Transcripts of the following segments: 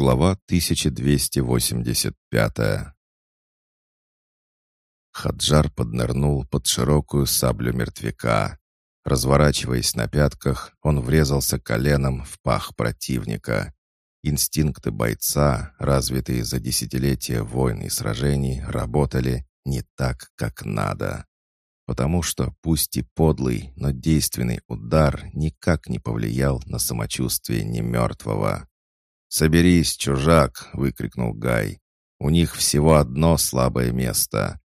Глава 1285 Хаджар поднырнул под широкую саблю мертвяка. Разворачиваясь на пятках, он врезался коленом в пах противника. Инстинкты бойца, развитые за десятилетия войн и сражений, работали не так, как надо. Потому что, пусть и подлый, но действенный удар никак не повлиял на самочувствие немертвого. «Соберись, чужак!» — выкрикнул Гай. «У них всего одно слабое место».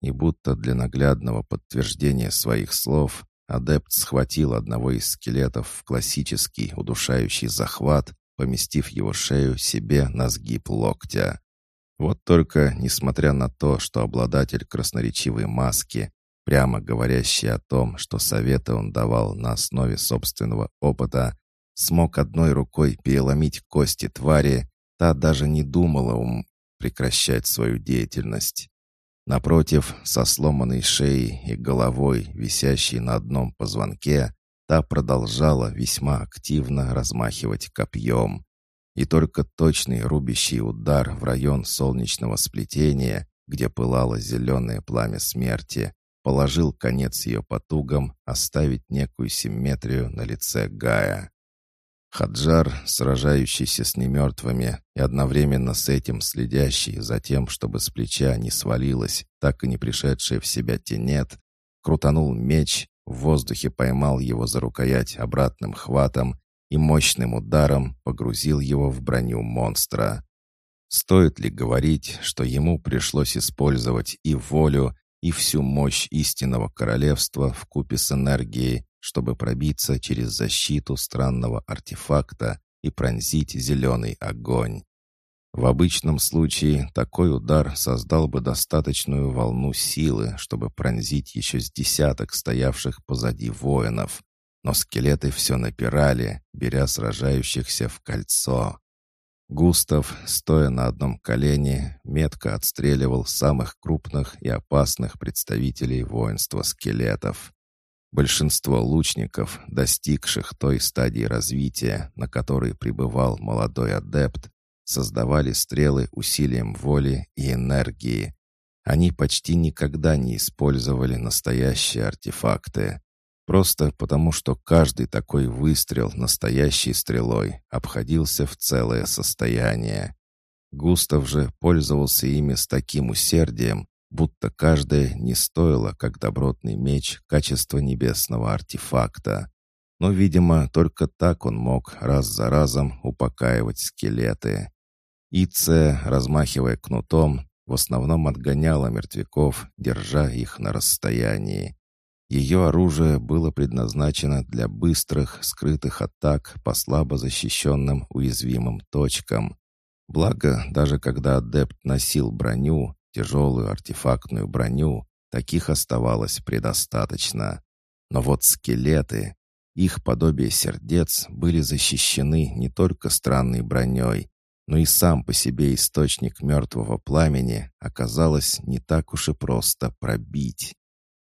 И будто для наглядного подтверждения своих слов, адепт схватил одного из скелетов в классический удушающий захват, поместив его шею себе на сгиб локтя. Вот только, несмотря на то, что обладатель красноречивой маски, прямо говорящий о том, что советы он давал на основе собственного опыта, смог одной рукой переломить кости твари, та даже не думала ум прекращать свою деятельность. Напротив, со сломанной шеей и головой, висящей на одном позвонке, та продолжала весьма активно размахивать копьем. И только точный рубящий удар в район солнечного сплетения, где пылало зеленое пламя смерти, положил конец ее потугам оставить некую симметрию на лице Гая. Хаджар, сражающийся с немертвыми и одновременно с этим следящий за тем, чтобы с плеча не свалилась, так и не пришедшая в себя тенет, крутанул меч, в воздухе поймал его за рукоять обратным хватом и мощным ударом погрузил его в броню монстра. Стоит ли говорить, что ему пришлось использовать и волю, и всю мощь истинного королевства в купе с энергией, чтобы пробиться через защиту странного артефакта и пронзить зеленый огонь. В обычном случае такой удар создал бы достаточную волну силы, чтобы пронзить еще с десяток стоявших позади воинов. Но скелеты все напирали, беря сражающихся в кольцо. Густав, стоя на одном колене, метко отстреливал самых крупных и опасных представителей воинства скелетов. Большинство лучников, достигших той стадии развития, на которой пребывал молодой адепт, создавали стрелы усилием воли и энергии. Они почти никогда не использовали настоящие артефакты. Просто потому, что каждый такой выстрел настоящей стрелой обходился в целое состояние. Густав же пользовался ими с таким усердием, будто каждая не стоила, как добротный меч, качества небесного артефакта. Но, видимо, только так он мог раз за разом упокаивать скелеты. Ице, размахивая кнутом, в основном отгоняла мертвяков, держа их на расстоянии. Ее оружие было предназначено для быстрых, скрытых атак по слабо защищенным уязвимым точкам. Благо, даже когда адепт носил броню, тяжелую артефактную броню, таких оставалось предостаточно. Но вот скелеты, их подобие сердец были защищены не только странной броней, но и сам по себе источник мертвого пламени оказалось не так уж и просто пробить.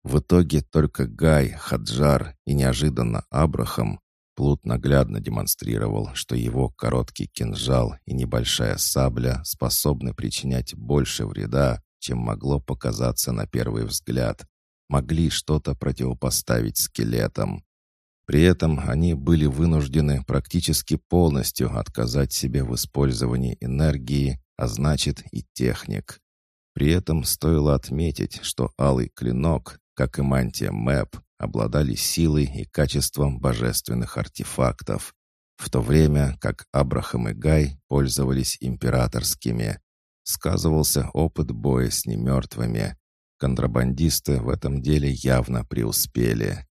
В итоге только Гай, Хаджар и неожиданно Абрахам Плут наглядно демонстрировал, что его короткий кинжал и небольшая сабля способны причинять больше вреда, чем могло показаться на первый взгляд. Могли что-то противопоставить скелетам. При этом они были вынуждены практически полностью отказать себе в использовании энергии, а значит и техник. При этом стоило отметить, что алый клинок, как и мантия Мэп, обладали силой и качеством божественных артефактов, в то время как Абрахам и Гай пользовались императорскими. Сказывался опыт боя с немертвыми. Контрабандисты в этом деле явно преуспели.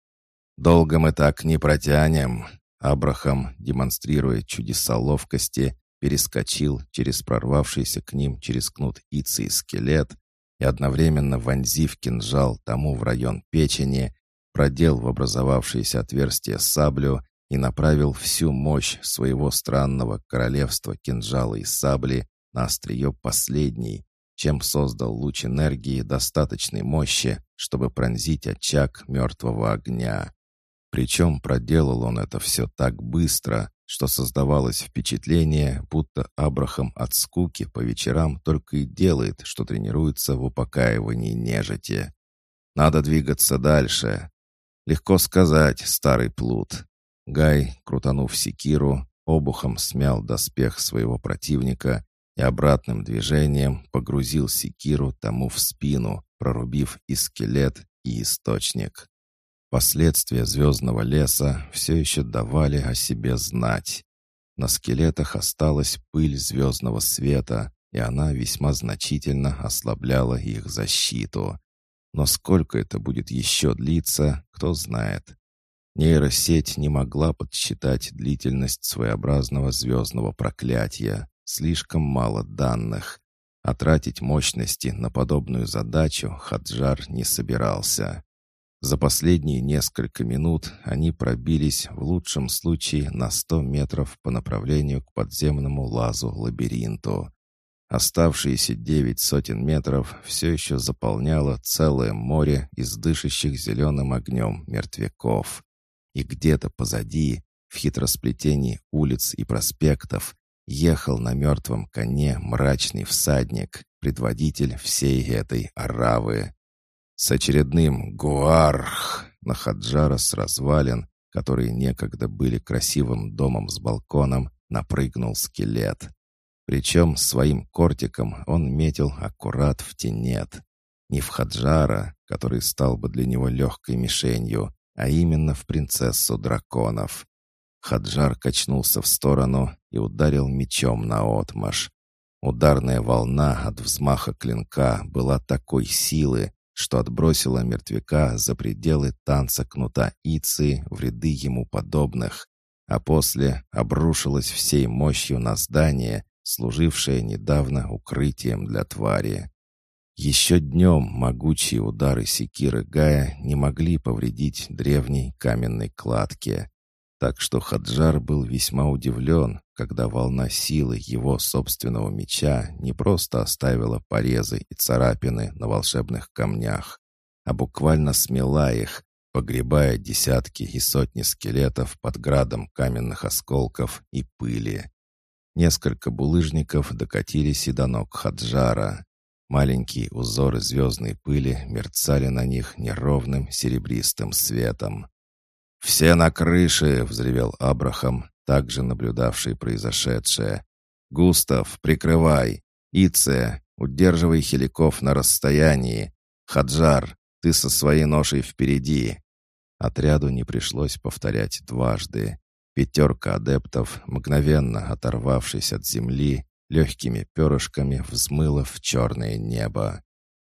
«Долго мы так не протянем», Абрахам, демонстрируя чудеса ловкости, перескочил через прорвавшийся к ним через кнут Ицы и скелет и одновременно вонзив кинжал тому в район печени, продел в образовавшееся отверстие саблю и направил всю мощь своего странного королевства кинжала и сабли на острие последней, чем создал луч энергии достаточной мощи, чтобы пронзить очаг мертвого огня. Причем проделал он это все так быстро, что создавалось впечатление, будто Абрахам от скуки по вечерам только и делает, что тренируется в упокаивании нежити. Надо двигаться дальше. Легко сказать, старый плут. Гай, крутанув секиру, обухом смял доспех своего противника и обратным движением погрузил секиру тому в спину, прорубив и скелет, и источник. Последствия звездного леса все еще давали о себе знать. На скелетах осталась пыль звездного света, и она весьма значительно ослабляла их защиту. Но сколько это будет еще длиться, кто знает. Нейросеть не могла подсчитать длительность своеобразного звездного проклятия. Слишком мало данных. А тратить мощности на подобную задачу Хаджар не собирался. За последние несколько минут они пробились в лучшем случае на 100 метров по направлению к подземному лазу-лабиринту. Оставшиеся девять сотен метров все еще заполняло целое море из дышащих зеленым огнем мертвяков. И где-то позади, в хитросплетении улиц и проспектов, ехал на мертвом коне мрачный всадник, предводитель всей этой аравы. С очередным «Гуарх» на Хаджара с развалин, которые некогда были красивым домом с балконом, напрыгнул скелет. Причем своим кортиком он метил аккурат в тенет. Не в Хаджара, который стал бы для него легкой мишенью, а именно в принцессу драконов. Хаджар качнулся в сторону и ударил мечом на отмаш. Ударная волна от взмаха клинка была такой силы, что отбросила мертвяка за пределы танца кнута Ицы в ряды ему подобных, а после обрушилась всей мощью на здание, служившее недавно укрытием для твари. Еще днем могучие удары секиры Гая не могли повредить древней каменной кладке, так что Хаджар был весьма удивлен, когда волна силы его собственного меча не просто оставила порезы и царапины на волшебных камнях, а буквально смела их, погребая десятки и сотни скелетов под градом каменных осколков и пыли. Несколько булыжников докатились и до ног Хаджара. Маленькие узоры звездной пыли мерцали на них неровным серебристым светом. «Все на крыше!» — взревел Абрахам, также наблюдавший произошедшее. «Густав, прикрывай! Ице, удерживай хеликов на расстоянии! Хаджар, ты со своей ношей впереди!» Отряду не пришлось повторять дважды. Пятерка адептов, мгновенно оторвавшись от земли, легкими перышками взмыла в черное небо.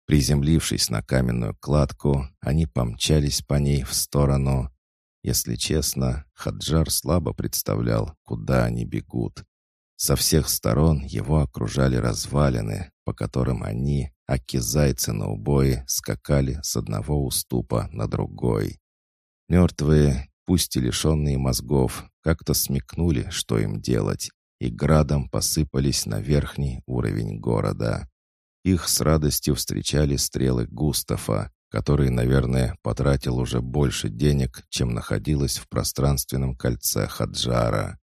Приземлившись на каменную кладку, они помчались по ней в сторону. Если честно, Хаджар слабо представлял, куда они бегут. Со всех сторон его окружали развалины, по которым они, аки-зайцы на убое, скакали с одного уступа на другой. Мертвые, пусть и лишенные мозгов, как-то смекнули, что им делать, и градом посыпались на верхний уровень города. Их с радостью встречали стрелы Густава, который, наверное, потратил уже больше денег, чем находилось в пространственном кольце Хаджара.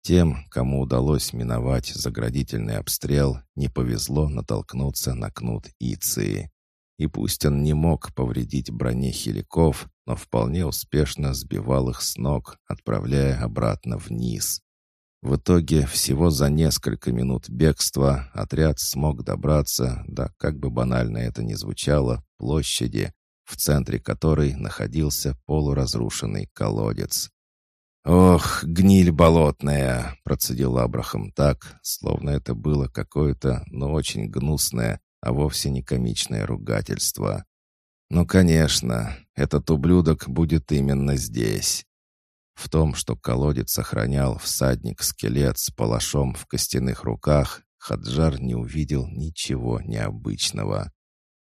Тем, кому удалось миновать заградительный обстрел, не повезло натолкнуться на кнут Иции. И пусть он не мог повредить броне хиликов, но вполне успешно сбивал их с ног, отправляя обратно вниз. В итоге всего за несколько минут бегства отряд смог добраться до, как бы банально это ни звучало, площади, в центре которой находился полуразрушенный колодец. «Ох, гниль болотная!» — процедил Абрахам так, словно это было какое-то, но очень гнусное, а вовсе не комичное ругательство. «Ну, конечно, этот ублюдок будет именно здесь». В том, что колодец сохранял всадник-скелет с палашом в костяных руках, Хаджар не увидел ничего необычного.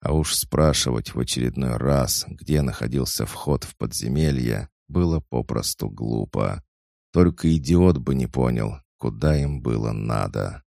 А уж спрашивать в очередной раз, где находился вход в подземелье, было попросту глупо. Только идиот бы не понял, куда им было надо.